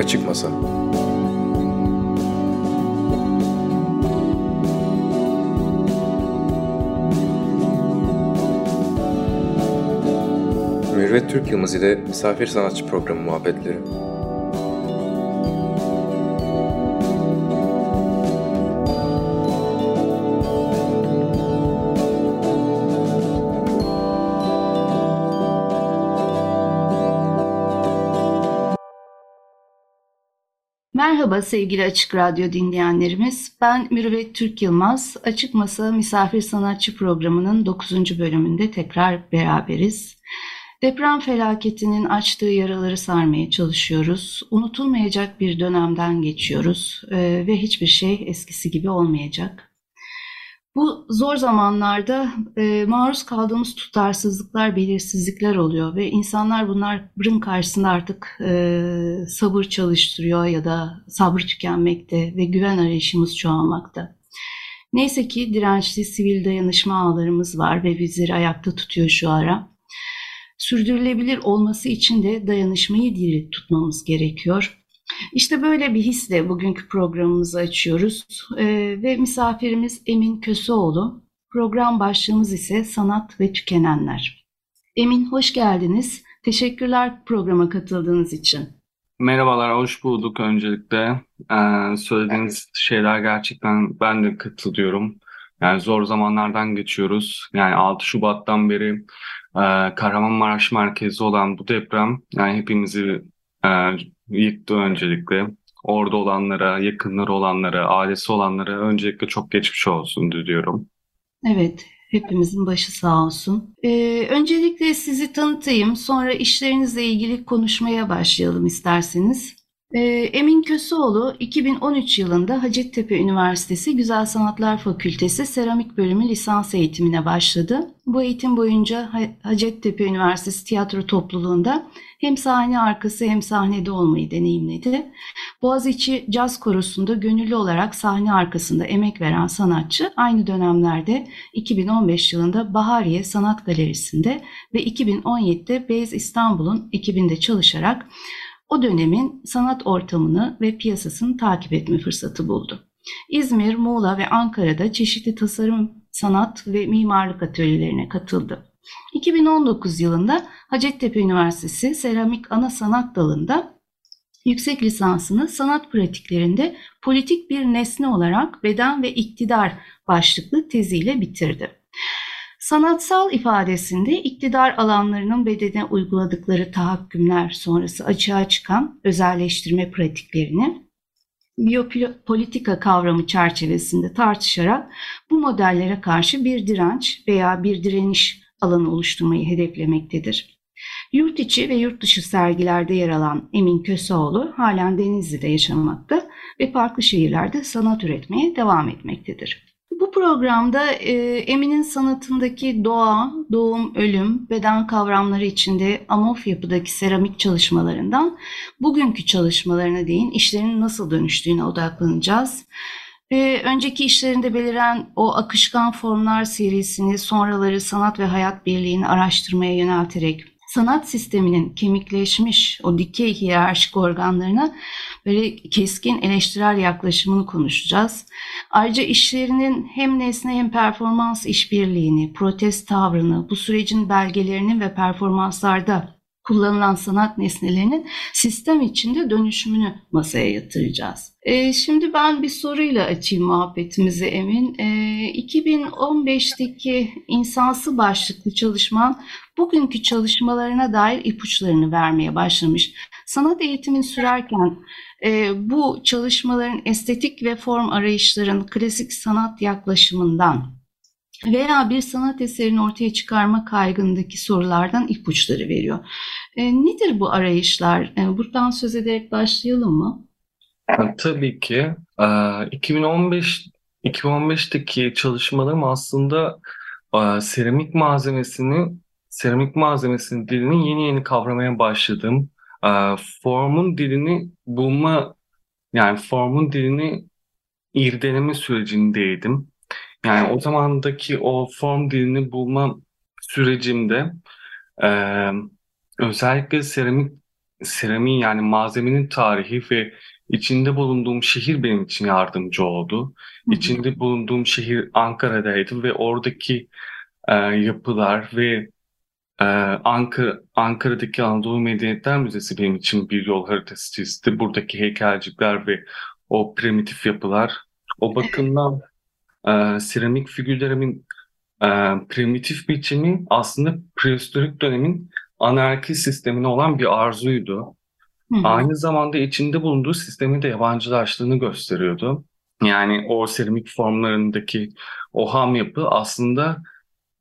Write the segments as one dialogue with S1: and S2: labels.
S1: Açık Masa Mürvet Türk Yılmaz ile Misafir Sanatçı Programı muhabbetleri.
S2: Merhaba sevgili Açık Radyo dinleyenlerimiz. Ben Mürüvvet Türk Yılmaz. Açık Masa Misafir Sanatçı programının 9. bölümünde tekrar beraberiz. Deprem felaketinin açtığı yaraları sarmaya çalışıyoruz. Unutulmayacak bir dönemden geçiyoruz ve hiçbir şey eskisi gibi olmayacak. Bu zor zamanlarda e, maruz kaldığımız tutarsızlıklar, belirsizlikler oluyor ve insanlar bunların karşısında artık e, sabır çalıştırıyor ya da sabır tükenmekte ve güven arayışımız çoğalmakta. Neyse ki dirençli sivil dayanışma ağlarımız var ve bizleri ayakta tutuyor şu ara. Sürdürülebilir olması için de dayanışmayı diri tutmamız gerekiyor. İşte böyle bir hisle bugünkü programımızı açıyoruz ee, ve misafirimiz Emin Köseoğlu. Program başlığımız ise sanat ve tükenenler. Emin hoş geldiniz. Teşekkürler programa katıldığınız için.
S3: Merhabalar, hoş bulduk öncelikle. Ee, söylediğiniz şeyler gerçekten ben de katılıyorum. Yani zor zamanlardan geçiyoruz. Yani 6 Şubat'tan beri e, Kahramanmaraş merkezi olan bu deprem yani hepimizi e, yıktı öncelikle. Orada olanlara, yakınları olanlara, ailesi olanlara öncelikle çok geçmiş olsun diliyorum.
S2: Evet, hepimizin başı sağ olsun. Ee, öncelikle sizi tanıtayım, sonra işlerinizle ilgili konuşmaya başlayalım isterseniz. Ee, Emin Köseoğlu 2013 yılında Hacettepe Üniversitesi Güzel Sanatlar Fakültesi Seramik Bölümü lisans eğitimine başladı. Bu eğitim boyunca Hacettepe Üniversitesi Tiyatro Topluluğu'nda hem sahne arkası hem sahnede olmayı deneyimledi. Boğaziçi Caz Korosu'nda gönüllü olarak sahne arkasında emek veren sanatçı aynı dönemlerde 2015 yılında Bahariye Sanat Galerisi'nde ve 2017'de Beyz İstanbul'un ekibinde çalışarak o dönemin sanat ortamını ve piyasasını takip etme fırsatı buldu. İzmir, Muğla ve Ankara'da çeşitli tasarım, sanat ve mimarlık atölyelerine katıldı. 2019 yılında Hacettepe Üniversitesi Seramik Ana Sanat Dalı'nda yüksek lisansını sanat pratiklerinde politik bir nesne olarak beden ve iktidar başlıklı teziyle bitirdi. Sanatsal ifadesinde iktidar alanlarının bedene uyguladıkları tahakkümler sonrası açığa çıkan özelleştirme pratiklerini biyopolitika kavramı çerçevesinde tartışarak bu modellere karşı bir direnç veya bir direniş alanı oluşturmayı hedeflemektedir. Yurt içi ve yurt dışı sergilerde yer alan Emin Köseoğlu halen Denizli'de yaşamakta ve farklı şehirlerde sanat üretmeye devam etmektedir. Bu programda e, Emin'in sanatındaki doğa, doğum, ölüm, beden kavramları içinde amorf yapıdaki seramik çalışmalarından bugünkü çalışmalarına değin işlerin nasıl dönüştüğüne odaklanacağız. E, önceki işlerinde beliren o akışkan formlar serisini sonraları sanat ve hayat birliğini araştırmaya yönelterek sanat sisteminin kemikleşmiş o dikey hiyerarşik organlarına böyle keskin eleştirel yaklaşımını konuşacağız. Ayrıca işlerinin hem nesne hem performans işbirliğini, protest tavrını, bu sürecin belgelerini ve performanslarda kullanılan sanat nesnelerinin sistem içinde dönüşümünü masaya yatıracağız. E, şimdi ben bir soruyla açayım muhabbetimizi Emin. E, 2015'teki insansı başlıklı çalışman bugünkü çalışmalarına dair ipuçlarını vermeye başlamış. Sanat eğitimin sürerken e, bu çalışmaların estetik ve form arayışların klasik sanat yaklaşımından veya bir sanat eserini ortaya çıkarma kaygındaki sorulardan ipuçları veriyor. E, nedir bu arayışlar? E, buradan söz ederek başlayalım mı?
S3: Tabii ki. E, 2015 2015'teki çalışmalarım aslında e, seramik malzemesini seramik malzemesinin dilini yeni yeni kavramaya başladım. E, formun dilini bulma yani formun dilini irdeleme sürecindeydim. Yani o zamandaki o form dilini bulma sürecimde e, özellikle seramik seramiğin yani malzemenin tarihi ve içinde bulunduğum şehir benim için yardımcı oldu. İçinde bulunduğum şehir Ankara'daydı ve oradaki e, yapılar ve e, Ankara, Ankara'daki Anadolu Medeniyetler Müzesi benim için bir yol haritası çizdi. Buradaki heykelcikler ve o primitif yapılar. O bakımdan e, seramik figürlerimin e, primitif biçimi aslında prehistorik dönemin anarki sistemine olan bir arzuydu. Aynı zamanda içinde bulunduğu sistemi de yabancılaştığını gösteriyordu. Yani o seramik formlarındaki o ham yapı aslında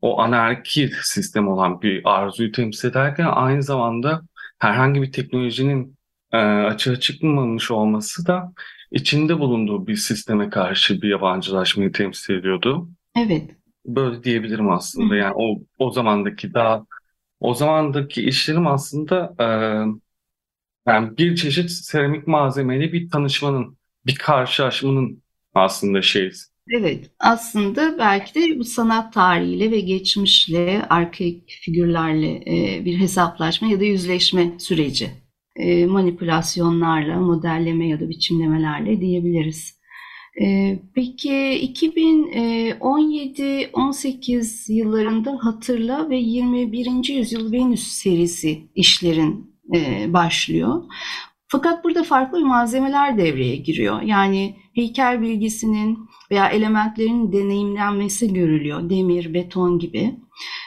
S3: o anarki sistem olan bir arzuyu temsil ederken aynı zamanda herhangi bir teknolojinin e, açığa çıkmamış olması da içinde bulunduğu bir sisteme karşı bir yabancılaşmayı temsil ediyordu.
S2: Evet.
S3: Böyle diyebilirim aslında. Yani o o zamandaki daha o zamandaki işlerim aslında e, yani bir çeşit seramik malzemeyle bir tanışmanın, bir karşılaşmanın aslında şey.
S2: Evet, aslında belki de bu sanat tarihiyle ve geçmişle, arkaik figürlerle e, bir hesaplaşma ya da yüzleşme süreci. E, manipülasyonlarla, modelleme ya da biçimlemelerle diyebiliriz. E, peki 2017-18 yıllarında Hatırla ve 21. Yüzyıl Venüs serisi işlerin başlıyor. Fakat burada farklı malzemeler devreye giriyor. Yani heykel bilgisinin veya elementlerin deneyimlenmesi görülüyor. Demir, beton gibi.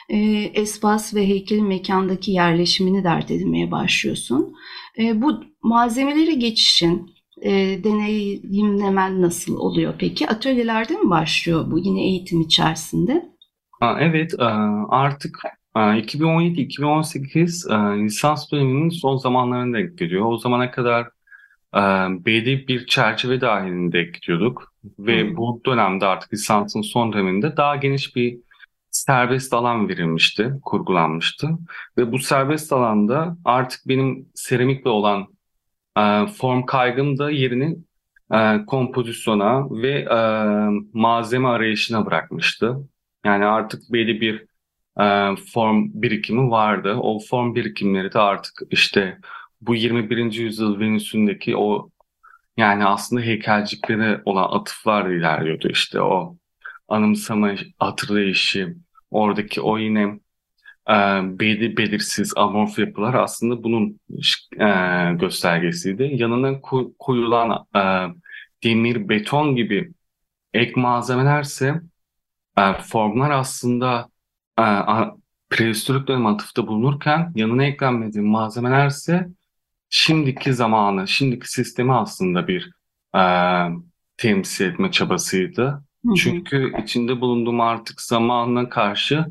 S2: E, espas ve heykelin mekandaki yerleşimini dert edinmeye başlıyorsun. E, bu malzemelere geçişin e, deneyimlemen nasıl oluyor peki? Atölyelerde mi başlıyor bu yine eğitim içerisinde?
S3: evet artık 2017-2018 lisans döneminin son zamanlarına denk geliyor. O zamana kadar belli bir çerçeve dahilinde gidiyorduk ve hmm. bu dönemde artık lisansın son döneminde daha geniş bir serbest alan verilmişti, kurgulanmıştı. Ve bu serbest alanda artık benim seramikle olan e, form kaygım da yerini e, kompozisyona ve e, malzeme arayışına bırakmıştı. Yani artık belli bir e, form birikimi vardı. O form birikimleri de artık işte bu 21. yüzyıl Venüs'ündeki o yani aslında heykelciklere olan atıflar ilerliyordu işte o anımsama, hatırlayışı, oradaki o yine e, belli belirsiz amorf yapılar aslında bunun e, göstergesiydi. Yanına koyulan e, demir, beton gibi ek malzemelerse e, formlar aslında e, prehistorik dönem atıfta bulunurken yanına eklenmediği malzemelerse şimdiki zamanı, şimdiki sistemi aslında bir e, temsil etme çabasıydı. Çünkü içinde bulunduğum artık zamanına karşı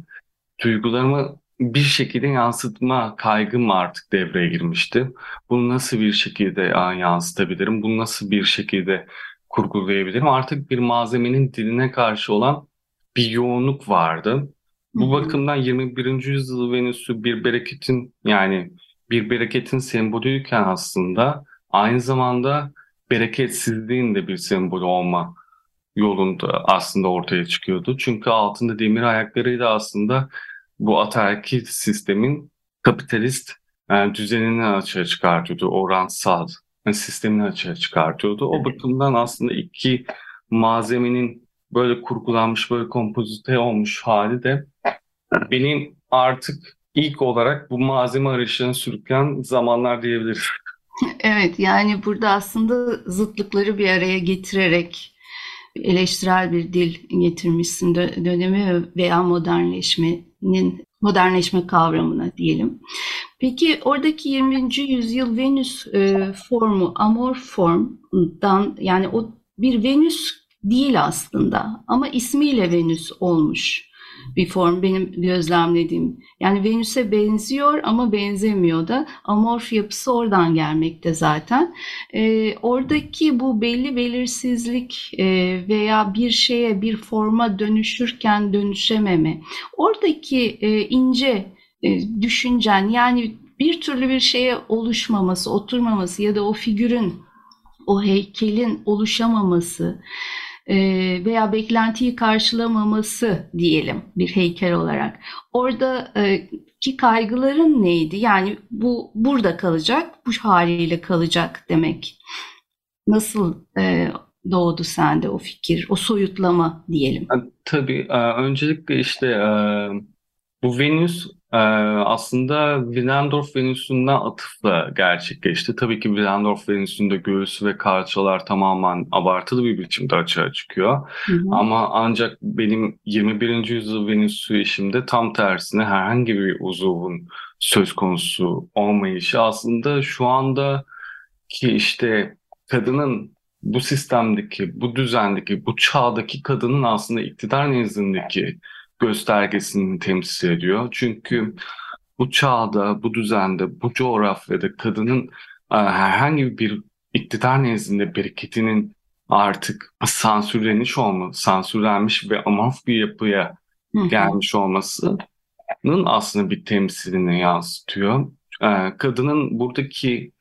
S3: duygularımı bir şekilde yansıtma kaygım artık devreye girmişti. Bunu nasıl bir şekilde yansıtabilirim? Bunu nasıl bir şekilde kurgulayabilirim? Artık bir malzemenin diline karşı olan bir yoğunluk vardı. Bu Hı-hı. bakımdan 21. yüzyıl Venüs'ü bir bereketin yani bir bereketin sembolüyken aslında aynı zamanda bereketsizliğin de bir sembolü olma yolunda aslında ortaya çıkıyordu. Çünkü altında demir ayaklarıyla aslında bu ataerkil sistemin kapitalist yani düzenini açığa çıkartıyordu. Oransal yani sistemini açığa çıkartıyordu. O bakımdan aslında iki malzemenin böyle kurgulanmış, böyle kompozite olmuş hali de benim artık ilk olarak bu malzeme arayışına sürükleyen zamanlar diyebiliriz.
S2: Evet yani burada aslında zıtlıkları bir araya getirerek eleştirel bir dil getirmişsin dönemi veya modernleşmenin modernleşme kavramına diyelim. Peki oradaki 20. yüzyıl Venüs e, formu amor formdan yani o bir Venüs değil aslında ama ismiyle Venüs olmuş bir form benim gözlemlediğim. Yani Venüs'e benziyor ama benzemiyor da amorf yapısı oradan gelmekte zaten. E, oradaki bu belli belirsizlik e, veya bir şeye bir forma dönüşürken dönüşememe. Oradaki e, ince e, düşüncen yani bir türlü bir şeye oluşmaması, oturmaması ya da o figürün, o heykelin oluşamaması veya beklentiyi karşılamaması diyelim bir heykel olarak. Orada e, kaygıların neydi? Yani bu burada kalacak, bu haliyle kalacak demek. Nasıl e, doğdu sende o fikir, o soyutlama diyelim?
S3: Tabii, e, öncelikle işte e, bu Venüs e, aslında Willendorf Venüs'ünden atıfla gerçekleşti. Tabii ki Willendorf Venüs'ünde göğüs ve kalçalar tamamen abartılı bir biçimde açığa çıkıyor. Hı hı. Ama ancak benim 21. yüzyıl Venüs'ü işimde tam tersine herhangi bir uzuvun söz konusu olmayışı aslında şu anda ki işte kadının bu sistemdeki, bu düzendeki, bu çağdaki kadının aslında iktidar nezdindeki göstergesini temsil ediyor. Çünkü bu çağda, bu düzende, bu coğrafyada kadının e, herhangi bir iktidar nezdinde bereketinin artık sansürlenmiş olma, sansürlenmiş ve amorf bir yapıya gelmiş olmasının aslında bir temsilini yansıtıyor. E, kadının buradaki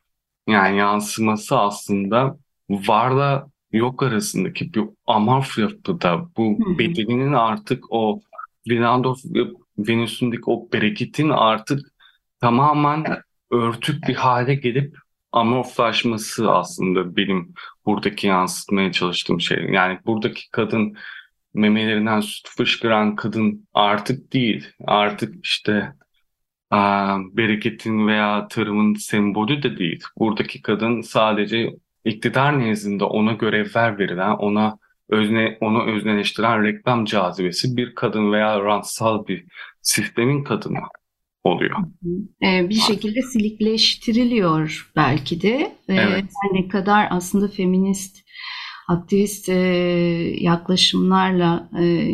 S3: yani yansıması aslında varla yok arasındaki bir amorf yapıda bu bedeninin artık o Willendorf Venüs'ündeki o bereketin artık tamamen örtük bir hale gelip amorflaşması aslında benim buradaki yansıtmaya çalıştığım şey. Yani buradaki kadın memelerinden süt fışkıran kadın artık değil. Artık işte bereketin veya tarımın sembolü de değil. Buradaki kadın sadece iktidar nezdinde ona görevler verilen, ona özne, onu özneleştiren reklam cazibesi bir kadın veya rantsal bir sistemin kadını oluyor.
S2: Ee, bir şekilde silikleştiriliyor belki de. Ee, evet. ne kadar aslında feminist, aktivist e, yaklaşımlarla e,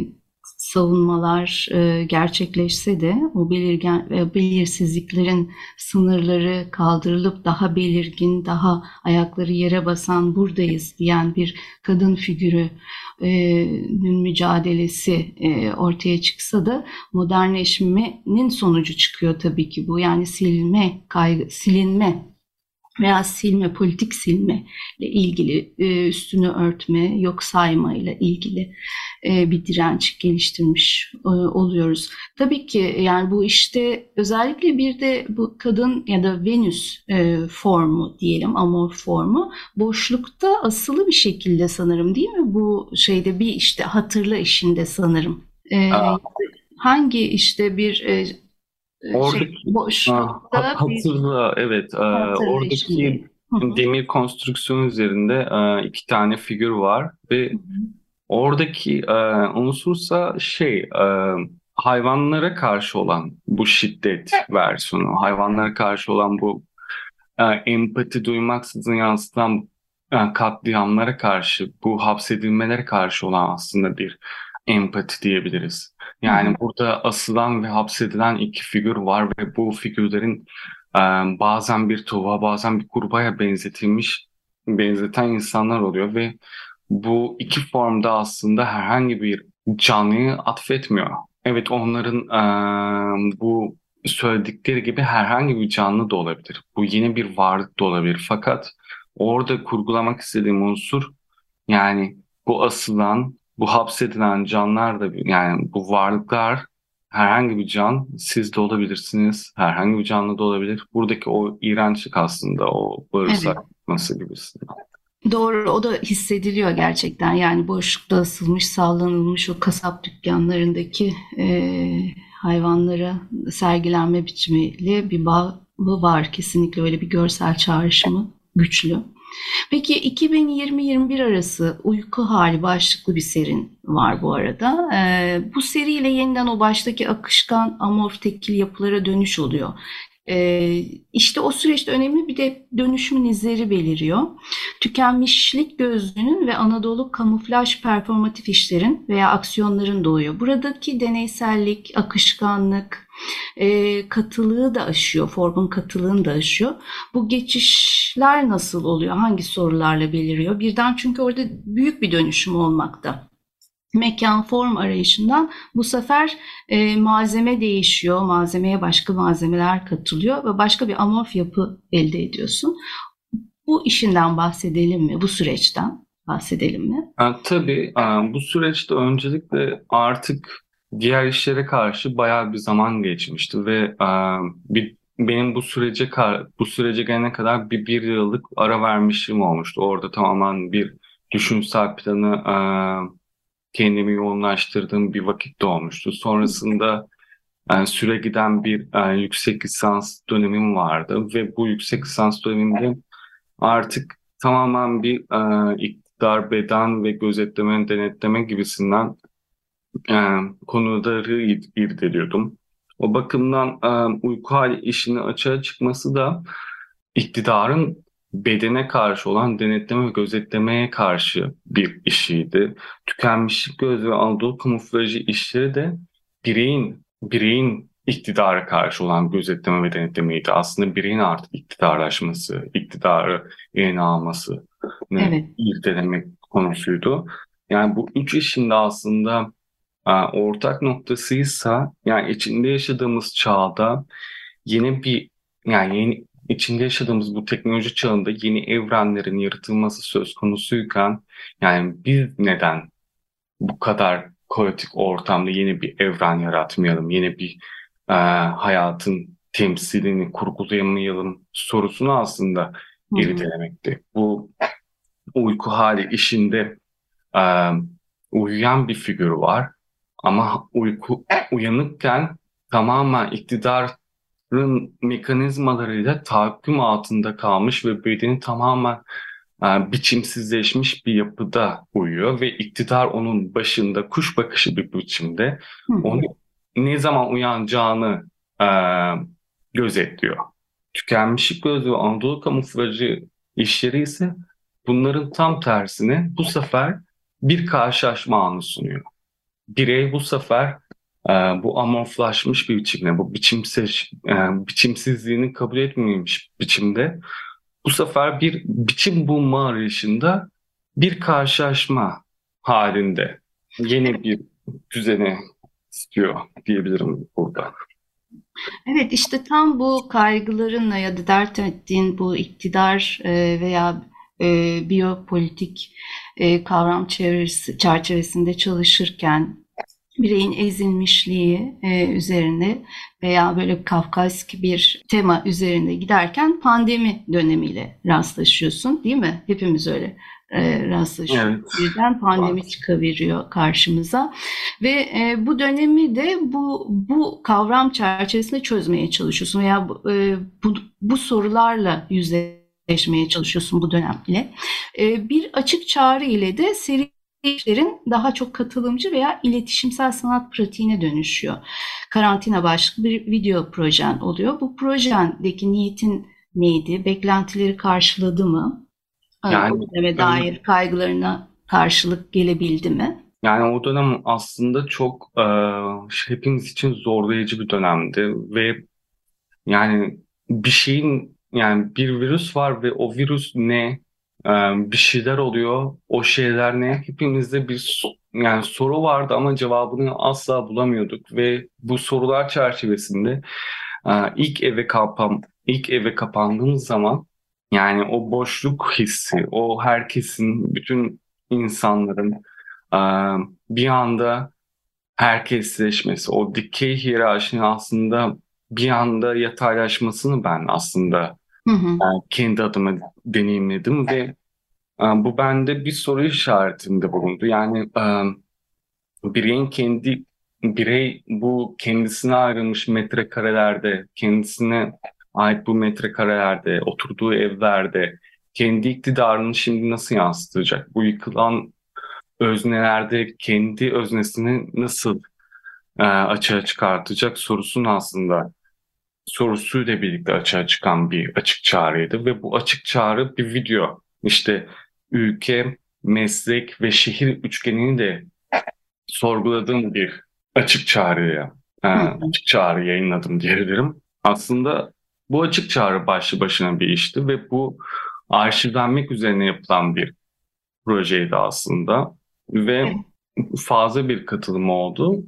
S2: savunmalar e, gerçekleşse de o belirgen ve belirsizliklerin sınırları kaldırılıp daha belirgin, daha ayakları yere basan buradayız diyen bir kadın figürünün mücadelesi e, ortaya çıksa da modernleşmenin sonucu çıkıyor tabii ki bu. Yani silme, kaygı, silinme veya silme, politik silme ile ilgili e, üstünü örtme, yok sayma ile ilgili e, bir direnç geliştirmiş e, oluyoruz. Tabii ki yani bu işte özellikle bir de bu kadın ya da Venüs formu diyelim, amor formu boşlukta asılı bir şekilde sanırım değil mi? Bu şeyde bir işte hatırla işinde sanırım. Aa. Hangi işte bir
S3: oradaki şey, boşlukta ha, hatırla evet e, oradaki demir konstrüksiyon üzerinde e, iki tane figür var ve Hı-hı. oradaki e, unsursa şey e, hayvanlara karşı olan bu şiddet versiyonu hayvanlara karşı olan bu e, empati duymaksızın yansıtan e, katliamlara karşı bu hapsedilmelere karşı olan aslında bir empati diyebiliriz. Yani Hı. burada asılan ve hapsedilen iki figür var ve bu figürlerin e, bazen bir tuva bazen bir kurbağaya benzetilmiş, benzeten insanlar oluyor ve bu iki formda aslında herhangi bir canlıyı atfetmiyor. Evet onların e, bu söyledikleri gibi herhangi bir canlı da olabilir. Bu yeni bir varlık da olabilir. Fakat orada kurgulamak istediğim unsur yani bu asılan bu hapsedilen canlar da yani bu varlıklar herhangi bir can siz de olabilirsiniz. Herhangi bir canlı da olabilir. Buradaki o iğrençlik aslında o bağırsak evet. nasıl gibisinden.
S2: Doğru o da hissediliyor gerçekten yani boşlukta asılmış sallanılmış o kasap dükkanlarındaki e, hayvanlara sergilenme biçimiyle bir bağ var kesinlikle öyle bir görsel çağrışımı güçlü. Peki 2020-21 arası uyku hali başlıklı bir serin var bu arada. Ee, bu seriyle yeniden o baştaki akışkan amorf tekil yapılara dönüş oluyor. Ee, işte o süreçte önemli bir de dönüşümün izleri beliriyor. Tükenmişlik gözlüğünün ve Anadolu kamuflaj performatif işlerin veya aksiyonların doğuyor. Buradaki deneysellik, akışkanlık, e, katılığı da aşıyor, formun katılığını da aşıyor. Bu geçişler nasıl oluyor? Hangi sorularla beliriyor? Birden çünkü orada büyük bir dönüşüm olmakta mekan form arayışından bu sefer e, malzeme değişiyor. Malzemeye başka malzemeler katılıyor ve başka bir amorf yapı elde ediyorsun. Bu işinden bahsedelim mi? Bu süreçten bahsedelim mi?
S3: Ha, tabii. Bu süreçte öncelikle artık diğer işlere karşı bayağı bir zaman geçmişti ve e, bir benim bu sürece bu sürece gelene kadar bir bir yıllık ara vermişim olmuştu. Orada tamamen bir düşünsel planı e, kendimi yoğunlaştırdığım bir vakit de olmuştu. Sonrasında yani e, süre giden bir e, yüksek lisans dönemim vardı ve bu yüksek lisans döneminde artık tamamen bir e, iktidar, beden ve gözetleme, denetleme gibisinden e, konuları irdeliyordum. O bakımdan e, uyku hali işini açığa çıkması da iktidarın bedene karşı olan denetleme ve gözetlemeye karşı bir işiydi. Tükenmişlik göz ve Anadolu kamuflajı işleri de bireyin bireyin iktidara karşı olan gözetleme ve denetlemeydi. Aslında bireyin artık iktidarlaşması, iktidarı eline alması evet. irdelemek konusuydu. Yani bu üç işin de aslında ortak noktasıysa yani içinde yaşadığımız çağda yeni bir yani yeni içinde yaşadığımız bu teknoloji çağında yeni evrenlerin yaratılması söz konusuyken yani biz neden bu kadar kaotik ortamda yeni bir evren yaratmayalım, yeni bir e, hayatın temsilini kurgulayamayalım sorusunu aslında irdelemekti. Bu uyku hali işinde e, uyuyan bir figür var ama uyku uyanıkken tamamen iktidarın mekanizmalarıyla tahakküm altında kalmış ve bedeni tamamen e, biçimsizleşmiş bir yapıda uyuyor ve iktidar onun başında kuş bakışı bir biçimde onu ne zaman uyanacağını e, gözetliyor. Tükenmişlik gözü ve Anadolu kamuflajı işleri ise bunların tam tersine bu sefer bir karşılaşma anı sunuyor birey bu sefer bu amorflaşmış bir biçimde, bu biçimsiz, e, biçimsizliğini kabul etmemiş biçimde bu sefer bir biçim bulma arayışında bir karşılaşma halinde yeni bir düzeni istiyor diyebilirim burada.
S2: Evet işte tam bu kaygılarınla ya da dert ettiğin bu iktidar e, veya e, biyopolitik kavram çevresi, çerçevesinde çalışırken bireyin ezilmişliği e, üzerine veya böyle Kafkask bir tema üzerinde giderken pandemi dönemiyle rastlaşıyorsun değil mi? Hepimiz öyle e, rastlaşıyoruz. Evet. Birden pandemi evet. çıkaveriyor karşımıza ve e, bu dönemi de bu bu kavram çerçevesinde çözmeye çalışıyorsun veya e, bu, bu sorularla yüzleşmeye çalışıyorsun bu dönemle. Ee, bir açık çağrı ile de seri işlerin daha çok katılımcı veya iletişimsel sanat pratiğine dönüşüyor. Karantina başlıklı bir video projen oluyor. Bu projendeki niyetin neydi? Beklentileri karşıladı mı? Yani, ve dair kaygılarına karşılık gelebildi mi?
S3: Yani o dönem aslında çok e, hepimiz için zorlayıcı bir dönemdi ve yani bir şeyin yani bir virüs var ve o virüs ne? Ee, bir şeyler oluyor. O şeyler ne? Hepimizde bir yani soru vardı ama cevabını asla bulamıyorduk ve bu sorular çerçevesinde e, ilk eve kapan ilk eve kapandığımız zaman yani o boşluk hissi, o herkesin, bütün insanların e, bir anda herkesleşmesi, o dikey hiyerarşinin aslında bir anda yataylaşmasını ben aslında hı kendi adıma deneyimledim ve e, bu bende bir soru işaretinde bulundu. Yani e, bireyin kendi birey bu kendisine ayrılmış metrekarelerde, kendisine ait bu metrekarelerde, oturduğu evlerde kendi iktidarını şimdi nasıl yansıtacak? Bu yıkılan öznelerde kendi öznesini nasıl e, açığa çıkartacak sorusunu aslında sorusuyla birlikte açığa çıkan bir açık çağrıydı ve bu açık çağrı bir video. İşte ülke, meslek ve şehir üçgenini de sorguladığım bir açık çağrıya, e, açık çağrı yayınladım diyebilirim. Aslında bu açık çağrı başlı başına bir işti ve bu arşivlenmek üzerine yapılan bir projeydi aslında ve fazla bir katılım oldu.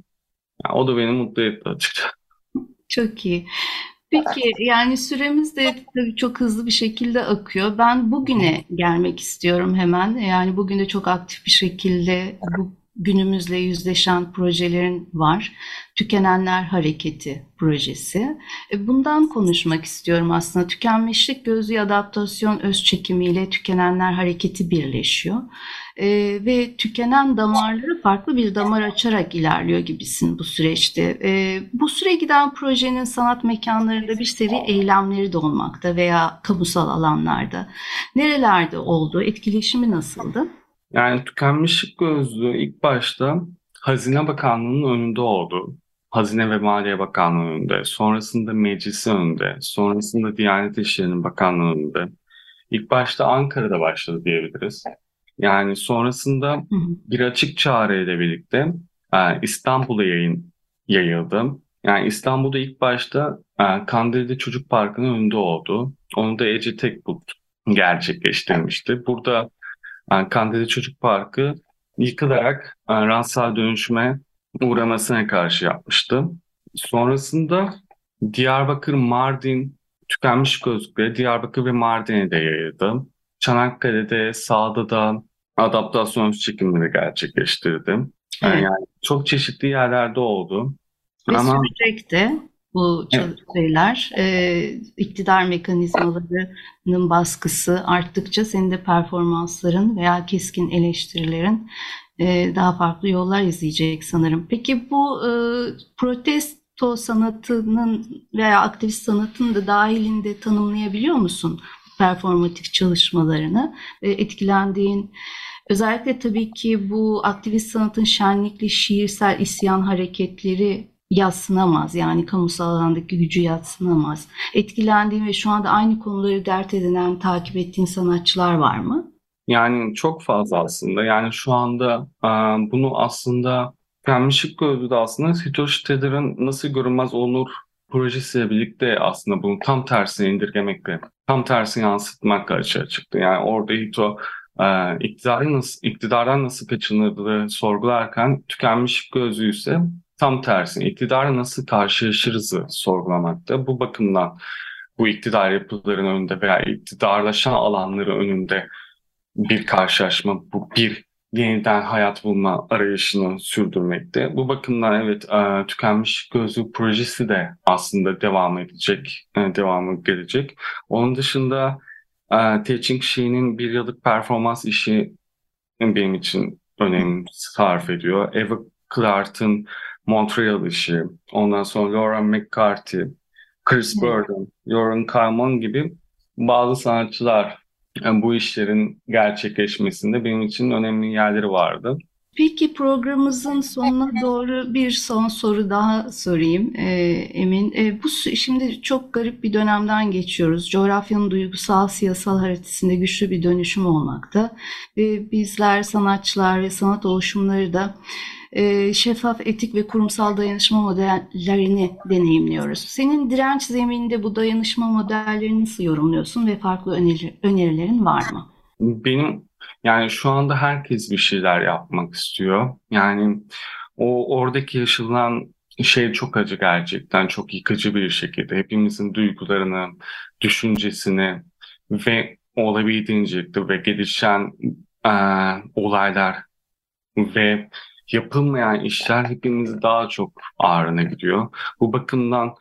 S3: Yani o da beni mutlu etti açıkçası.
S2: Çok iyi. Peki yani süremiz de tabii çok hızlı bir şekilde akıyor. Ben bugüne gelmek istiyorum hemen. Yani bugün de çok aktif bir şekilde bu günümüzle yüzleşen projelerin var. Tükenenler Hareketi projesi. E, bundan konuşmak istiyorum aslında. Tükenmişlik gözlü adaptasyon öz çekimiyle Tükenenler Hareketi birleşiyor. Ee, ve tükenen damarları farklı bir damar açarak ilerliyor gibisin bu süreçte. Ee, bu süre giden projenin sanat mekanlarında bir seri eylemleri de olmakta veya kamusal alanlarda. Nerelerde oldu? Etkileşimi nasıldı?
S3: Yani tükenmişlik gözlüğü ilk başta Hazine Bakanlığı'nın önünde oldu. Hazine ve Maliye Bakanlığı önünde, sonrasında meclisi önünde, sonrasında Diyanet İşleri'nin bakanlığı önünde. İlk başta Ankara'da başladı diyebiliriz. Yani sonrasında bir açık çağrı ile birlikte e, İstanbul'a yayın yayıldı. Yani İstanbul'da ilk başta e, Kandilli Çocuk Parkı'nın önünde oldu. Onu da Ece Tekbulut gerçekleştirmişti. Burada yani e, Kandilli Çocuk Parkı yıkılarak ransal dönüşüme uğramasına karşı yapmıştı. Sonrasında Diyarbakır, Mardin, tükenmiş gözlükleri Diyarbakır ve Mardin'e de yayıldı. Çanakkale'de, Sağda'da, adaptasyon çekimleri gerçekleştirdim. Evet. Yani çok çeşitli yerlerde oldu.
S2: Ve Ama... sürecekti bu şeyler. Evet. E, iktidar mekanizmalarının baskısı arttıkça senin de performansların veya keskin eleştirilerin e, daha farklı yollar izleyecek sanırım. Peki bu e, protesto sanatının veya aktivist sanatın da dahilinde tanımlayabiliyor musun performatif çalışmalarını ve etkilendiğin Özellikle tabii ki bu aktivist sanatın şenlikli şiirsel isyan hareketleri yatsınamaz. Yani kamusal alandaki gücü yatsınamaz. Etkilendiğin ve şu anda aynı konuları dert edinen, takip ettiğin sanatçılar var mı?
S3: Yani çok fazla aslında. Yani şu anda bunu aslında Pemmişik Gözlü'de aslında Hitoshi Tedder'ın Nasıl Görünmez Olur projesiyle birlikte aslında bunu tam tersine indirgemekle, tam tersine yansıtmakla açığa çıktı. Yani orada Hito e, iktidarın nasıl, iktidardan nasıl kaçınıldığı sorgularken tükenmiş gözü ise tam tersine iktidarla nasıl karşılaşırızı sorgulamakta. Bu bakımdan bu iktidar yapılarının önünde veya iktidarlaşan alanları önünde bir karşılaşma, bu bir yeniden hayat bulma arayışını sürdürmekte. Bu bakımdan evet e, tükenmiş gözlük projesi de aslında devam edecek, e, devamı gelecek. Onun dışında e, Teaching Shee'nin bir yıllık performans işi benim için önem sarf ediyor. Eva Clark'ın Montreal işi, ondan sonra Laura McCarthy, Chris Burden, Joran Kalman gibi bazı sanatçılar yani bu işlerin gerçekleşmesinde benim için önemli yerleri vardı.
S2: Peki programımızın sonuna doğru bir son soru daha sorayım e, Emin. E, bu şimdi çok garip bir dönemden geçiyoruz. Coğrafyanın duygusal siyasal haritasında güçlü bir dönüşüm olmakta. Ve bizler sanatçılar ve sanat oluşumları da e, şeffaf etik ve kurumsal dayanışma modellerini deneyimliyoruz. Senin direnç zemininde bu dayanışma modellerini nasıl yorumluyorsun ve farklı öneri, önerilerin var mı?
S3: Benim yani şu anda herkes bir şeyler yapmak istiyor. Yani o oradaki yaşanan şey çok acı gerçekten çok yıkıcı bir şekilde hepimizin duygularını, düşüncesini ve olabildiğince ve gelişen e, olaylar ve yapılmayan işler hepimizi daha çok ağrına gidiyor. Bu bakımdan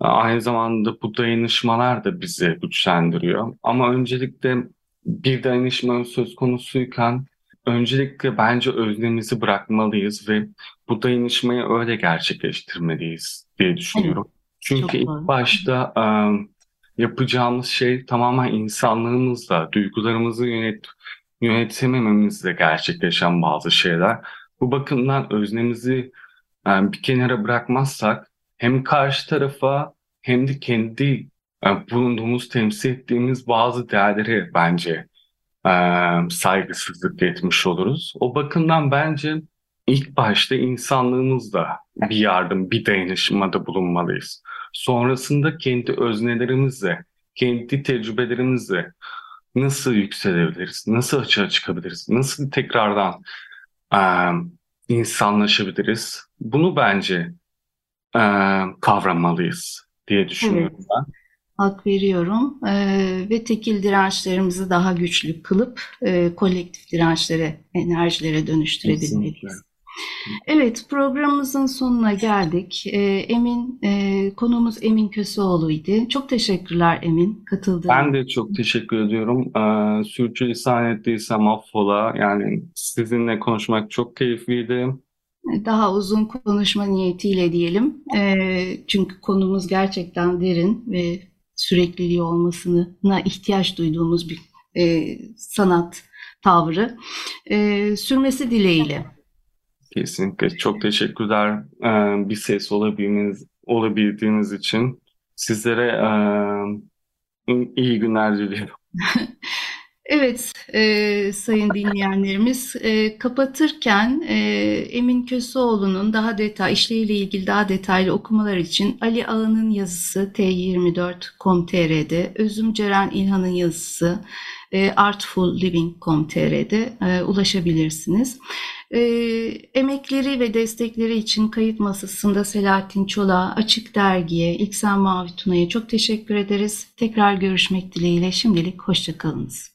S3: aynı zamanda bu dayanışmalar da bizi güçlendiriyor. Ama öncelikle bir dayanışma söz konusuyken öncelikle bence özlemimizi bırakmalıyız ve bu dayanışmayı öyle gerçekleştirmeliyiz diye düşünüyorum. Evet. Çünkü ilk başta e, yapacağımız şey tamamen insanlığımızla, duygularımızı yönet yönetemememizle gerçekleşen bazı şeyler. Bu bakımdan öznemizi bir kenara bırakmazsak hem karşı tarafa hem de kendi e, bulunduğumuz, temsil ettiğimiz bazı değerleri bence e, saygısızlık etmiş oluruz. O bakımdan bence ilk başta insanlığımızla bir yardım, bir dayanışmada bulunmalıyız. Sonrasında kendi öznelerimizle, kendi tecrübelerimizle nasıl yükselebiliriz, nasıl açığa çıkabiliriz, nasıl tekrardan e, insanlaşabiliriz? Bunu bence e, kavramalıyız diye düşünüyorum evet. ben.
S2: Hak veriyorum Ee, ve tekil dirençlerimizi daha güçlü kılıp e, kolektif dirençlere, enerjilere dönüştürebilmeliyiz.
S3: Kesinlikle.
S2: Evet, programımızın sonuna geldik. Ee, Emin, e, konuğumuz Emin Köseoğlu'ydu. Çok teşekkürler Emin, katıldığın
S3: Ben de çok teşekkür ediyorum. Ee, sürçülisan ettiysem affola. Yani sizinle konuşmak çok keyifliydi.
S2: Daha uzun konuşma niyetiyle diyelim. Ee, çünkü konumuz gerçekten derin ve sürekliliği olmasına ihtiyaç duyduğumuz bir e, sanat tavrı. Ee, sürmesi dileğiyle.
S3: Kesinlikle. Çok teşekkürler ee, bir ses olabildiğiniz, olabildiğiniz için. Sizlere ee, iyi günler diliyorum.
S2: Evet, e, sayın dinleyenlerimiz, e, kapatırken e, Emin Köseoğlu'nun daha detay, işleriyle ilgili daha detaylı okumalar için Ali Ağa'nın yazısı t24.com.tr'de, Özüm Ceren İlhan'ın yazısı e, artfulliving.com.tr'de e, ulaşabilirsiniz. E, emekleri ve destekleri için kayıt masasında Selahattin Çolak'a, Açık Dergi'ye, İksen Mavi Tuna'ya çok teşekkür ederiz. Tekrar görüşmek dileğiyle şimdilik hoşçakalınız.